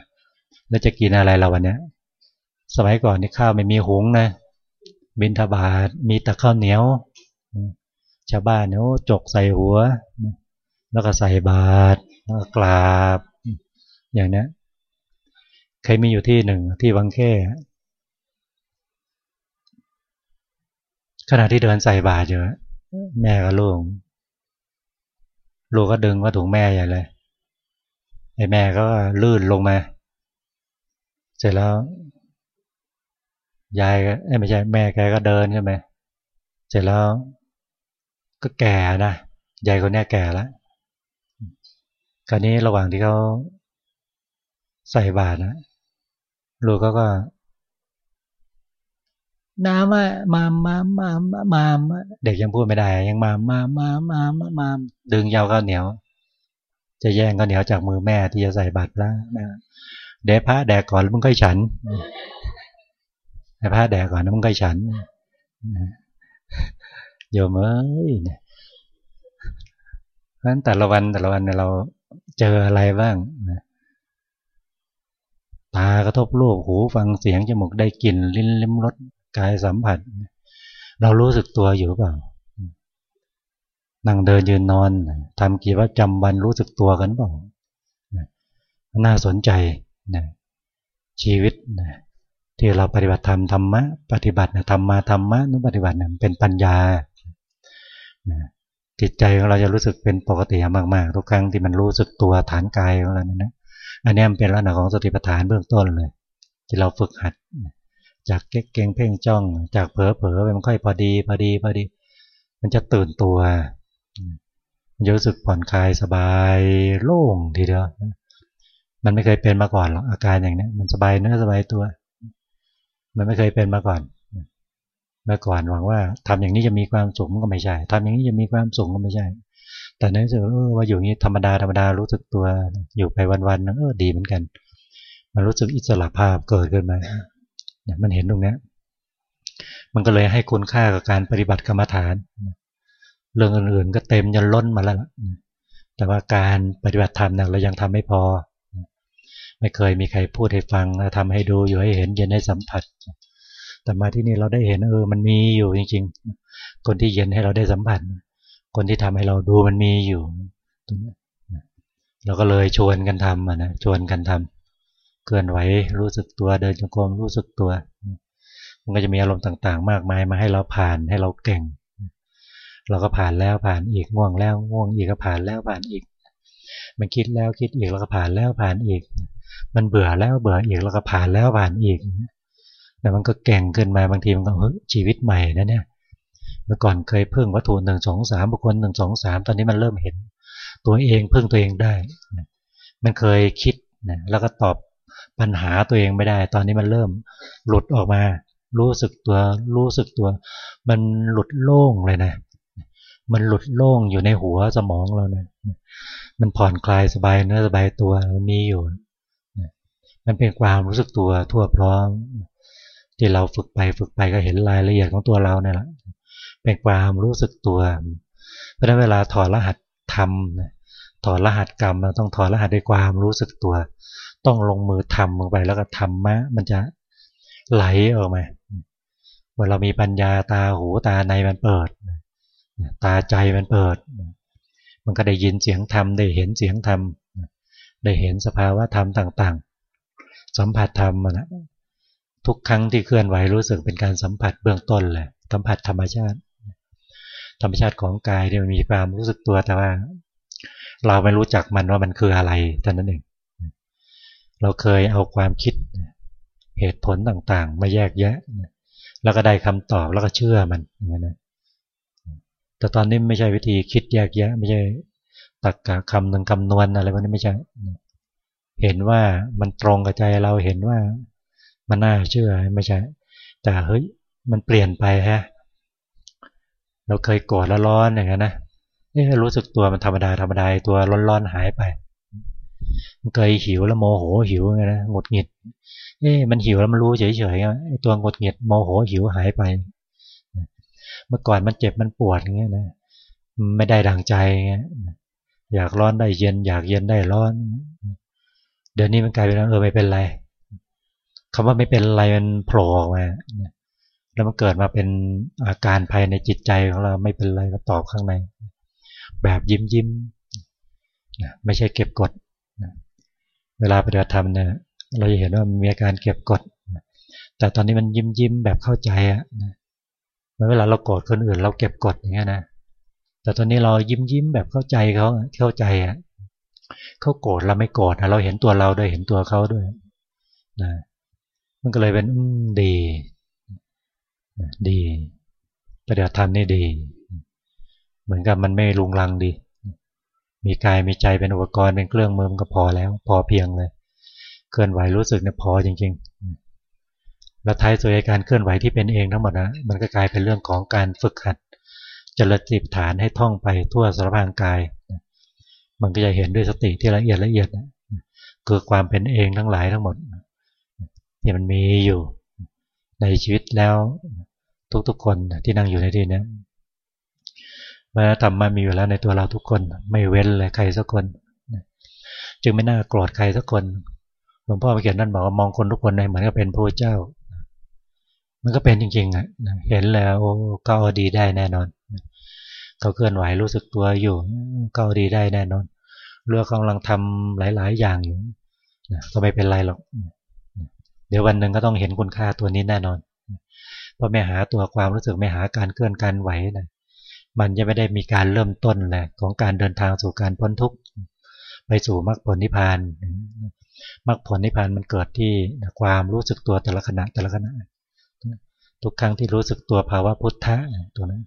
แล้วจะกินอะไรเราวันนี้สมัยก่อนนี่ข้าวไม่มีหุงนะบินทบาทมีแต่ข้าวเหนียวชาวบ้านเนี่ยจกใส่หัว แล้วก็ใส่บาตรแล้วก็กราบ อย่างนี้เคยมีอยู่ที่หนึ่งที่วังแค่ ขณะที่เดินใส่บาตรอยู่แม่กับลูกลูกก็ดึงว่าถุงแม่ใหญ่เลยไอ้แม่ก็ลื่นลงมา เสร็จแล้วยายก็ไม่ใช่แม่แกก็เดินใช่ไหมเสร็จแล้ว ก็แก่นะยายคนนี้แก่แล้วคราวนี้ระหว่างที่เขาใส่บาตรนะลูกก็ก็ น้ำมามามามามามาเด็กยังพูดไม่ได้ ยังมามามามามามาดึงยาวข้าวเหนียว จะแย่งข้าวเหนียวจากมือแม่ที่จะใส่บาตรแล้วเดพระแดกก่อนแล้วมึงค่อยฉันเดพระแดกก่อนแล้วมึงค่อยฉันโยมเอ้ยเพราะฉะนั้นแต่ละวันแต่ละวันเราเจออะไรบ้างตากระทบรูปหูฟังเสียงจมูกได้กลิ่นลิ้นลิ้มรส กายสัมผัส เรารู้สึกตัวอยู่เปล่า นั่งเดินยืนนอนทำกี่ว่าจำวันรู้สึกตัวกันเปล่าน่าสนใจนะชีวิตนะที่เราปฏิบัติธรรมธรรมะปฏิบัติธรรมมาธรรมะนุปฏิบัติเป็นปัญญาจิตใจของเราจะรู้สึกเป็นปกติมากๆ ทุกครั้งที่มันรู้สึกตัวฐานกายของเราเนี่ยนะอันนี้มันเป็นลักษณะของสติปัฏฐานเบื้องต้นเลย ที่เราฝึกหัด จากเก่งเพ่งจ้อง จากเผลอเผลอไปมันค่อยพอดีพอดีพอดี มันจะตื่นตัวมันจะรู้สึกผ่อนคลายสบายโล่งทีเดียวมันไม่เคยเป็นมาก่อนหรอกอาการอย่างนี้มันสบายเนื้อสบายตัว มันไม่เคยเป็นมาก่อนเมื่อก่อนหวังว่าทำอย่างนี้จะมีความสุขก็ไม่ใช่ทำอย่างนี้จะมีความสุขก็ไม่ใช่ แต่ในสุดเออว่าอยู่นี้ธรรมดาธรรมดารู้สึกตัวอยู่ไปวันๆนเออดีเหมือนกัน มันรู้สึกอิสระภาพเกิดขึ้นมา เนี่ยมันเห็นตรงนี้มันก็เลยให้คุณค่ากับการปฏิบัติกรรมฐาน เรื่องอื่นๆก็เต็มจนล้นมาแล้วล่ะแต่ว่าการปฏิบัติธรรมเนี่ยเรายังทำไม่พอ ไม่เคยมีใครพูดให้ฟังทำให้ดูอยู่ให้เห็นเย็นให้สัมผัส แต่มาที่นี่เราได้เห็นเออมันมีอยู่จริง ๆ คนที่เย็นให้เราได้สัมผัส คนที่ทำให้เราดูมันมีอยู่ตรงนี้เราก็เลยชวนกันทำนะชวนกันทำ เคลื่อนไหวรู้สึกตัวเดินจงกรมรู้สึกตัว มันก็จะมีอารมณ์ต่างๆ มากมายมาให้เราผ่านให้เราเก่ง เราก็ผ่านแล้วผ่านอีกง่วงแล้วง่วงอีกก็ผ่านแล้วผ่านอีก มันคิดแล้วคิดอีกแล้วก็ผ่านแล้วผ่านอีก มันเบื่อแล้วเบื่ออีกแล้วก็ผ่านแล้วผ่านอีกแต่มันก็เก่งขึ้นมาบางทีมันก็เฮ้ยชีวิตใหม่นะเนี่ยเมื่อก่อนเคยพึ่งวัตถุหนึ่งสองสามบุคคลหนึ่งสองสามตอนนี้มันเริ่มเห็น ตัวเองพึ่งตัวเองได้ มันเคยคิดนะแล้วก็ตอบ ปัญหาตัวเองไม่ได้ ตอนนี้มันเริ่มหลุดออกมา รู้สึกตัวรู้สึกตัว มันหลุดโล่งเลยนะ มันหลุดโล่งอยู่ในหัวสมองเราเนะี่ยมันผ่อนคลายสบายเนื้อสบายตัวมีอยู่ มันเป็นความรู้สึกตัวทั่วพร้อม ที่เราฝึกไปฝึกไปก็เห็นรายละเอียดของตัวเราเนี่ยแหละเป็นความรู้สึกตัว เพราะนั้นเวลาถอดรหัสทำถอดรหัสกรรมเราต้องถอดรหัสด้วยความรู้สึกตัว ต้องลงมือทำลงไปแล้วก็ทำมะมันจะไหลออกมาเมื่อเรามีปัญญาตาหูตาในมันเปิด ตาใจมันเปิด มันก็ได้ยินเสียงธรรมได้เห็นเสียงธรรมได้เห็นสภาวะธรรมต่างๆ สัมผัสธรรมนะทุกครั้งที่เคลื่อนไหวรู้สึกเป็นการสัมผัสเบื้องต้นเลยสัมผัสธรรมชาติ ธรรมชาติของกายที่ยมันมีความรู้สึกตัวแต่ว่า เราไม่รู้จักมันว่ามันคืออะไรเท่านั้นเอง เราเคยเอาความคิดเหตุผลต่างๆ มาแยกแยะ แล้วก็ได้คำตอบแล้วก็เชื่อมันอย่างนี้นะแต่ตอนนี้ไม่ใช่วิธีคิดแยกแยะ ไม่ใช่ตักกะคำหนึ่งคำนวณอะไรพวกนี้ไม่ใช่ เห็นว่ามันตรงกับใจเราเห็นว่ามันน่าเชื่อไม่ใช่ แต่เฮ้ยมันเปลี่ยนไปฮะ เราเคยโกรธแล้วร้อนอย่างนี้นะนี่รู้สึกตัวมันธรรมดาธรรมดาตัวร้อนๆหายไป เคยหิวแล้วโมโหหิวไงนะหงุดหงิดเอ๊ะมันหิวแล้วมันรู้เฉยๆไอ้ตัวหงุดหงิดโมโหหิวหายไป เมื่อก่อนมันเจ็บมันปวดอย่างเงี้ยนะไม่ได้ดังใจเงี้ยอยากร้อนได้เย็น อยากเย็นได้ร้อน เดี๋ยวนี้มันกลายเป็นเออไม่เป็นไรคำว่าไม่เป็นไรมันโผล่ออกมาแล้วมันเกิดมาเป็นอาการภายในจิตใจของเราไม่เป็นไรก็ตอบข้างใน แบบยิ้มยิ้มไม่ใช่เก็บกด เวลาปฏิบัติธรรมเนี่ยเราจะเห็นว่ามันมีอาการเก็บกด แต่ตอนนี้มันยิ้มยิ้มแบบเข้าใจอะเวลาเราโกรธคนอื่น เราเก็บกดอย่างเงี้ยนะ แต่ตอนนี้เรายิ้มยิ้มแบบเข้าใจเขาเข้าใจอะเขาโกรธเราไม่โกรธเราเห็นตัวเราด้วยเห็นตัวเขาด้วยนะมันก็เลยเป็นดีดีปฏิบัติธรรมนี่ดี เหมือนกับมันไม่ลุงลังดี มีกายมีใจเป็นอุปกรณ์เป็นเครื่องมือมันก็พอแล้ว พอเพียงเลย เคลื่อนไหวรู้สึกเนี่ยพอจริง ๆ แล้วท้ายสุดการเคลื่อนไหวที่เป็นเองทั้งหมดนะมันก็กลายเป็นเรื่องของการฝึกหัดจริญจิตฐานให้ท่องไปทั่วสารพางกาย มันก็จะเห็นด้วยสติที่ละเอียดละเอียดคือความเป็นเองทั้งหลายทั้งหมดที่มันมีอยู่ในชีวิตแล้วทุกๆคนที่นั่งอยู่ในที่นี้ วัฒนธรรมมันมีอยู่แล้วในตัวเราทุกคน ไม่เว้นเลยใครสักคน จึงไม่น่าโกรธใครสักคน หลวงพ่อเขียนนั่นบอกว่ามองคนทุกคนในเหมือนกับเป็นพระเจ้า มันก็เป็นจริงๆอะเห็นแล้วก็เอาดีได้แน่นอน เขาเคลื่อนไหวรู้สึกตัวอยู่ก็เอาดีได้แน่นอน เรือกำลังทำหลาย ๆ อย่างอยู่ก็ไม่เป็นไรหรอก เดี๋ยววันหนึ่งก็ต้องเห็นคุณค่าตัวนี้แน่นอนเพราะไม่หาตัวความรู้สึกไม่หาการเคลื่อนการไหวนะ มันจะไม่ได้มีการเริ่มต้นแหละของการเดินทางสู่การพ้นทุกข์ไปสู่มรรคผลนิพพานมรรคผลนิพพานมันเกิดที่ความรู้สึกตัวแต่ละขณะแต่ละขณะทุกครั้งที่รู้สึกตัวภาวะพุทธะตัวนั้น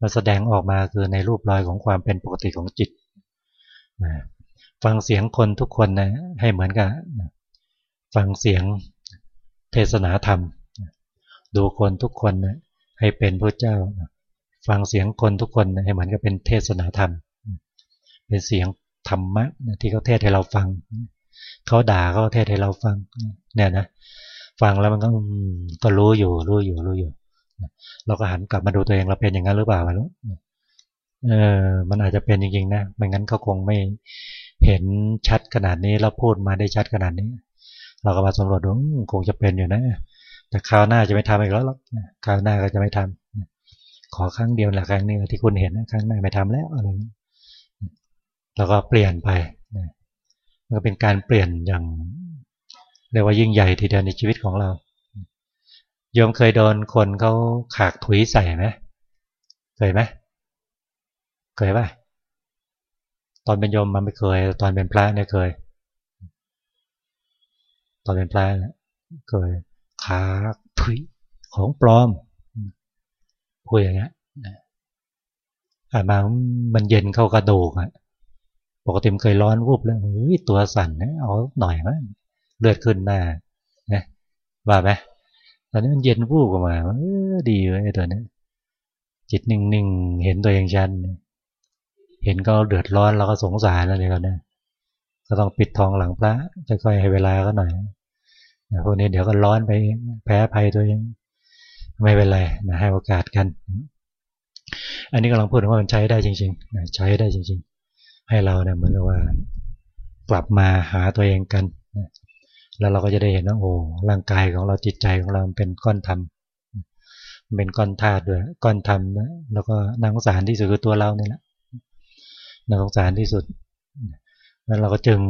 มาแสดงออกมาคือในรูปรอยของความเป็นปกติของจิตฟังเสียงคนทุกคนนะให้เหมือนกับฟังเสียงเทศนาธรรม ดูคนทุกคนนะให้เป็นพระเจ้า ฟังเสียงคนทุกคนให้เหมือนกับเป็นเทศนาธรรม เป็นเสียงธรรมะที่เขาเทศให้เราฟัง เขาด่าเขาเทศให้เราฟัง เนี่ยนะ ฟังแล้วมันก็ก็รู้อยู่ รู้อยู่ รู้อยู่ เราก็หันกลับมาดูตัวเองเราเป็นอย่างนั้นหรือเปล่าไม่รู้เออ มันอาจจะเป็นจริงๆนะ ไม่งั้นเขาคงไม่เห็นชัดขนาดนี้แล้วพูดมาได้ชัดขนาดนี้ เราก็มาสำรวจดูคงจะเป็นอยู่นะ แต่คราวหน้าจะไม่ทำอีกแล้วหรอกคราวหน้าก็จะไม่ทำ ขอครั้งเดียวแหละครั้งนี้ที่คุณเห็นครั้งหน้าไม่ทำแล้วอะไรแล้วก็เปลี่ยนไปก็เป็นการเปลี่ยนอย่างเรียกว่ายิ่งใหญ่ทีเดียวในชีวิตของเราโยมเคยโดนคนเขาขากถุยใส่ไหมเคยไหมเคยป่ะตอนเป็นโยมมันไม่เคย ตอนเป็นพระเนี่ยเคย ตอนเป็นพระเคยขาถุยของปลอม พูดอย่างเงี้ยอามามันเย็นเข้ากระดูกอะปกติมเคยร้อนวูบแล้วเฮ้ยตัวสั่นนะเอาหน่อยมั้งเลือดขึ้นหน้านะว่าไหมตอนนี้มันเย็นวูบออกมาเออดีเลยตัวนี้จิตนิ่งๆเห็นตัวเองชันเห็นก็เดือดร้อนเราก็สงสารแล้วเลยก็นะก็ต้องปิดทองหลังพระค่อยๆให้เวลาก็หน่อยพวกนี้เดี๋ยวก็ร้อนไปแพ้ภัยตัวเอง ไม่เป็นไรนะให้โอกาสกัน อันนี้กำลังพูดว่ามันใช้ได้จริงๆใช้ได้จริง ๆ ให้เราเนี่ยเหมือนกับว่า กลับมาหาตัวเองกันแล้วเราก็จะได้เห็นว่าโอ้ร่างกายของเราจิตใจของเราเป็นก้อนธรรมเป็นก้อนธาตุด้วยก้อนธรรมนะแล้วก็นางสารที่สุดคือตัวเราเนี่ยแหละนางสารที่สุดแล้วเราก็จึง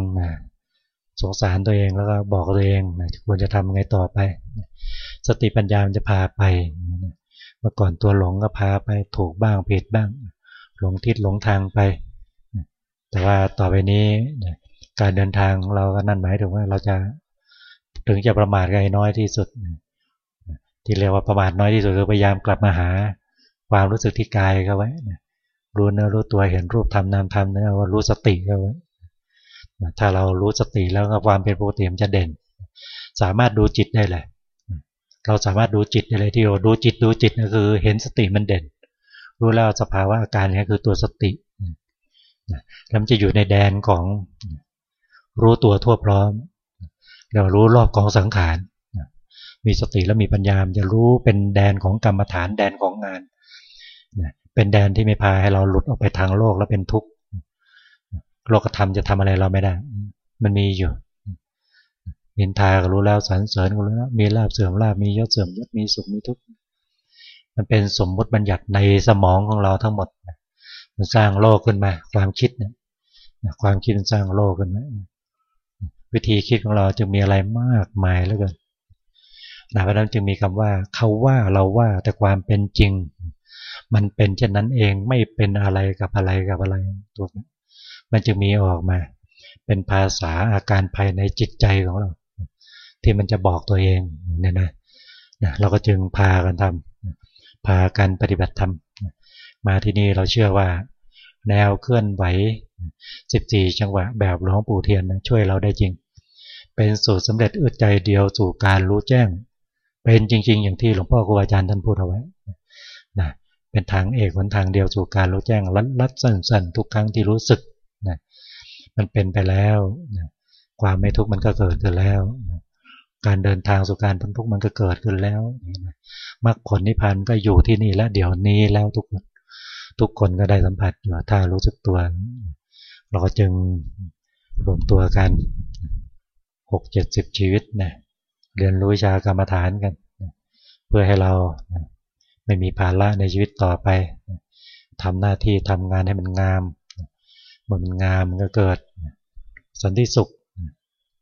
สงสารตัวเองแล้วก็บอกตัวเองควรจะทำไงต่อไป สติปัญญามันจะพาไปเมื่อก่อนตัวหลงก็พาไปถูกบ้างผิดบ้าง หลงทิศหลงทางไป แต่ว่าต่อไปนี้การเดินทางเราก็นั่นหมายถึงว่าเราจะถึงจะประมาทกันน้อยที่สุด ที่เรียกว่าประมาทน้อยที่สุดคือพยายามกลับมาหา ความรู้สึกที่กายเขาไว้รู้เนื้อรู้ตัวเห็นรูปธรรมนามธรรมนะว่ารู้สติเขาไว้ถ้าเรารู้สติแล้วความเป็นปกติมันจะเด่น สามารถดูจิตได้เลย เราสามารถดูจิตได้เลยที่เราดูจิตดูจิตก็คือเห็นสติมันเด่น รู้แล้วสภาวะอาการนี้คือตัวสติแล้วมันจะอยู่ในแดนของรู้ตัวทั่วพร้อมเรารู้รอบกองสังขารมีสติและมีปัญญาจะรู้เป็นแดนของกรรมฐานแดนของงานเป็นแดนที่ไม่พาให้เราหลุดออกไปทางโลกแล้วเป็นทุกข์โลกธรรมจะทำอะไรเราไม่ได้ มันมีอยู่ นินทาก็รู้แล้วสรรเสริญก็รู้แล้วมีลาบเสื่อมลาบมียศเสื่อมยศมีสุขมีทุกข์มันเป็นสมมติบัญญัติในสมองของเราทั้งหมดมันสร้างโลกขึ้นมา ความคิดเนี่ยความคิดมันสร้างโลกขึ้นมาวิธีคิดของเราจึงมีอะไรมากมายแล้วกันนะเพราะนั้นจึงมีคำว่าเขาว่าเราว่าแต่ความเป็นจริง มันเป็นเช่นนั้นเองไม่เป็นอะไรกับอะไรกับอะไรตัวมันจึงมีออกมา เป็นภาษาอาการภายในจิตใจของเรา ที่มันจะบอกตัวเองเนี่ยนะนะเราก็จึงพากันทำพากันปฏิบัติธรรมมาที่นี่เราเชื่อว่า แนวเคลื่อนไหว 14 จังหวะแบบหลวงปู่เทียนช่วยเราได้จริง เป็นสูตรสำเร็จอึดใจเดียวสู่การรู้แจ้ง เป็นจริง ๆ อย่างที่หลวงพ่อครูอาจารย์ท่านพูดเอาไว้นะเป็นทางเอกหนทางเดียวสู่การรู้แจ้งลัดลัดสั้นๆทุกครั้งที่รู้สึกนะมันเป็นไปแล้วนะความไม่ทุกข์มันก็เกิดขึ้นแล้วนะ การเดินทางสู่การพ้นทุกข์มันก็เกิดขึ้นแล้วมรรคผลนิพพานก็อยู่ที่นี่แล้วเดี๋ยวนี้แล้วทุกคนทุกคนก็ได้สัมผัสถ้ารู้สึกตัว เราก็จึงรวมตัวกันหกเจ็ดสิบชีวิตนะเรียนรู้วิชากรรมฐานกัน เพื่อให้เราไม่มีภาระในชีวิตต่อไปทำหน้าที่ทำงานให้มันงามเมื่อมันงามมันก็เกิดสันติสุข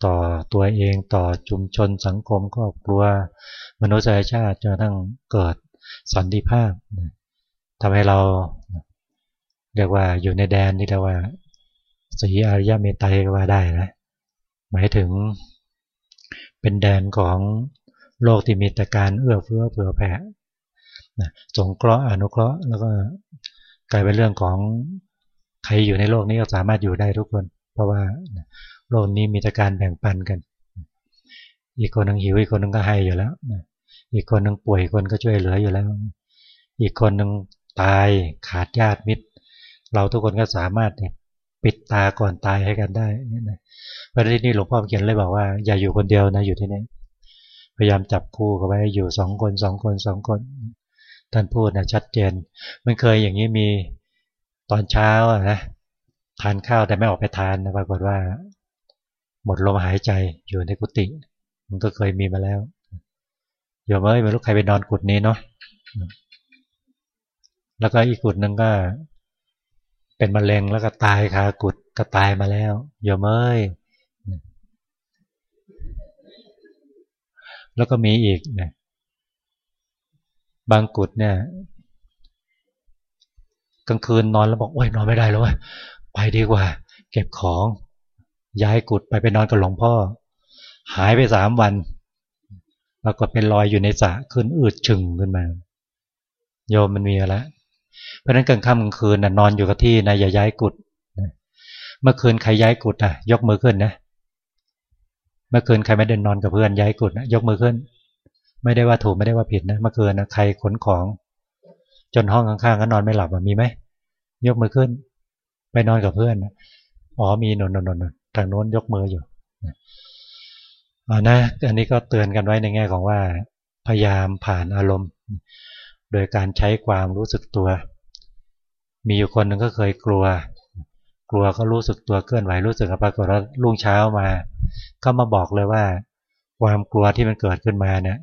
ต่อตัวเองต่อชุมชนสังคมครอบครัว มนุษยชาติจนกระทั่งเกิดสันติภาพทำให้เราเรียกว่าอยู่ในแดนที่เรียกว่าสีอริยเมตไตรก็ว่าได้นะหมายถึงเป็นแดนของโลกที่มีแต่การเอื้อเฟื้อเผื่อแผ่สงเคราะห์อนุเคราะห์แล้วก็กลายเป็นเรื่องของใครอยู่ในโลกนี้ก็สามารถอยู่ได้ทุกคน เพราะว่า โลกนี้มีแต่การแบ่งปันกัน อีกคนนึงหิวอีกคนนึงก็ให้อยู่แล้วอีกคนนึงป่วยคนก็ช่วยเหลืออยู่แล้ว อีกคนนึงตายขาดญาติมิตร เราทุกคนก็สามารถปิดตาก่อนตายให้กันได้เพราะที่นี่หลวงพ่อเขียนเลยบอกว่าอย่าอยู่คนเดียวนะอยู่ที่นี่พยายามจับคู่กันไว้อยู่สองคนสองคนสองคน ท่านพูดนะชัดเจน มันเคยอย่างนี้มีตอนเช้านะทานข้าวแต่ไม่ออกไปทานนะปรากฏว่า หมดลมหายใจอยู่ในกุฏิมันก็เคยมีมาแล้วโยมเอ้ยไม่รู้ใครไปนอนกุฏนี้เนาะแล้วก็อีกกุฏหนึ่งก็ เป็นมะเร็งแล้วก็ตายคากุฏก็ตายมาแล้วโยมเอ้ยแล้วก็มีอีกนะบางกุฏเนี่ยกลางคืนนอนแล้วบอกโอ้ยนอนไม่ได้แล้วไปดีกว่า เก็บของ ย้ายกุดไปไปนอนกับหลวงพ่อ หายไปสามวันปรากฏเป็นรอยอยู่ในสระขึ้นอืดชึงขึ้นมา โยมมันมีอะไรเพราะนั้นกลางค่ำกลางคืนนอนอยู่กับที่นะอย่าย้ายกุดเมื่อคืนใครย้ายกุดนะยกมือขึ้นนะเมื่อคืนใครไม่เดินนอนกับเพื่อนย้ายกุดนะยกมือขึ้น ไม่ได้ว่าถูกไม่ได้ว่าผิดนะเมื่อคืนนะใครขนของ จนห้องข้างๆก็นอนไม่หลับมีไหมยกมือขึ้น ไปนอนกับเพื่อนอ๋อมีนนนนน ทางโน้นยกมืออยู่อ่านะอันนี้ก็เตือนกันไว้ในแง่ของว่า พยายามผ่านอารมณ์ โดยการใช้ความรู้สึกตัว มีอยู่คนหนึ่งก็เคยกลัว กลัวก็รู้สึกตัวเคลื่อนไหวรู้สึกปรากฏว่ารุ่งเช้ามาก็มาบอกเลยว่า ความกลัวที่มันเกิดขึ้นมาเนี่ย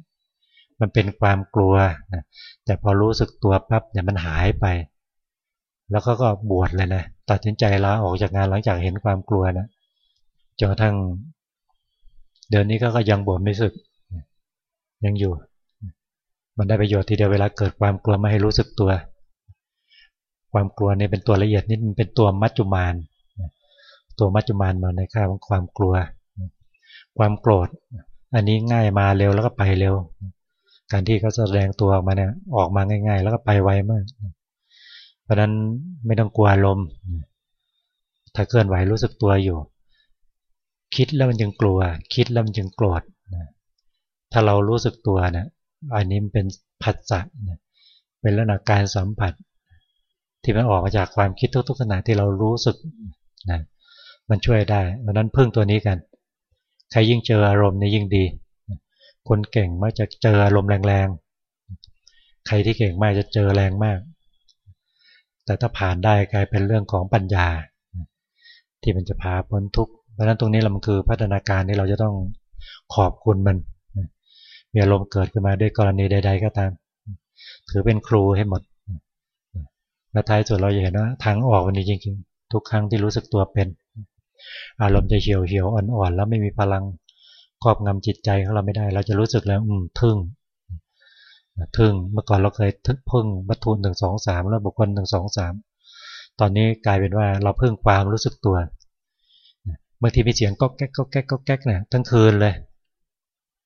มันเป็นความกลัวนะแต่พอรู้สึกตัวปั๊บเนี่ยมันหายไป แล้วก็ก็บวชเลยนะตัดสินใจลาออกจากงานหลังจากเห็นความกลัวนะ จนกระทั่งเดี๋ยวนี้ก็ยังบ่นไม่สึก ยังอยู่ มันได้ประโยชน์ทีเดียวเวลาเกิดความกลัวไม่ให้รู้สึกตัว ความกลัวเนี่ยเป็นตัวละเอียดนิดมันเป็นตัวมัจจุมานตัวมัจจุมานมาในค่าของความกลัว ความโกรธ อันนี้ง่ายมาเร็วแล้วก็ไปเร็ว การที่เขาแสดงตัวออกมาเนี่ยออกมาง่าย ๆ แล้วก็ไปไวมาก เพราะนั้นไม่ต้องกลัวลมถ้าเคลื่อนไหวรู้สึกตัวอยู่ คิดแล้วมันจึงกลัว คิดแล้วมันจึงโกรธถ้าเรารู้สึกตัวนะอันนี้มันเป็นผัสสะเป็นลักษณะการสัมผัส ที่มันออกมาจากความคิดทุกๆขณะที่เรารู้สึกนะมันช่วยได้ดังนั้นพึ่งตัวนี้กัน ใครยิ่งเจออารมณ์นี่ยิ่งดี คนเก่งมักจะเจออารมณ์แรงๆ ใครที่เก่งมากจะเจอแรงมาก แต่ถ้าผ่านได้กลายเป็นเรื่องของปัญญา ที่มันจะพาพ้นทุกข์ ราะฉะนั้นตรงนี้เรามันคือพัฒนาการที่เราจะต้องขอบคุณมันมีอารมณ์เกิดขึ้นมาด้วยกรณีใด ๆ ก็ตาม ถือเป็นครูให้หมดและท้ายสุดเราจะเห็นว่าทางออกวันนี้จริงๆ ทุกครั้งที่รู้สึกตัวเป็น อารมณ์จะเหี่ยวเหี่ยวอ่อนๆ แล้วไม่มีพลังครอบงำจิตใจของเราไม่ได้ เราจะรู้สึกแล้วอืมทึ่งทึ่งเมื่อก่อนเราเคยทึ่งพึ่งวัตถุหนึ่งสองสามแล้วบุคคลหนึ่งสองสามตอนนี้กลายเป็นว่าเราเพึ่งความรู้สึกตัว บางทีมีเสียงก็แก๊กก็แก๊กก็แก๊กเนี่ยทั้งคืนเลย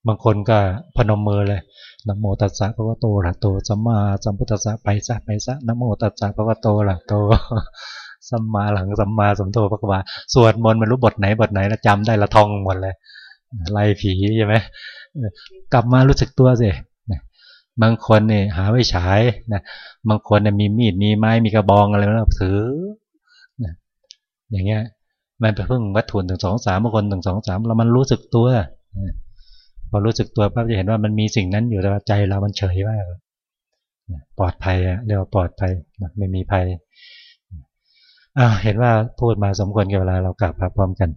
บางคนก็พนมมือเลยนโมตัสสะพระวโตระโตสัมมาสัมพุทธัสสะไปซะไปซะนโมตัสสะพระวโตระโตสัมมาหลังสัมมาสัมโตพระกวาสวดมนต์มันรู้บทไหนบทไหนแล้วจำได้ละท่องหมดเลยไล่ผีใช่ไหมกลับมารู้สึกตัวสิบางคนเนี่ยหาไว้ฉายนะบางคนเนี่ยมีมีดมีไม้มีกระบองอะไรแล้วถืออย่างเงี้ย มันไปพึ่งวัตถุถึงสองสามบางคนถึงสองสามเรามันรู้สึกตัวพอรู้สึกตัวปั๊บจะเห็นว่ามันมีสิ่งนั้นอยู่แต่ว่าใจเรามันเฉยมากปลอดภัยเรียกว่าปลอดภัยไม่มีภัยเห็นว่าพูดมาสมควรกับเวลาเรากลับพร้อมกัน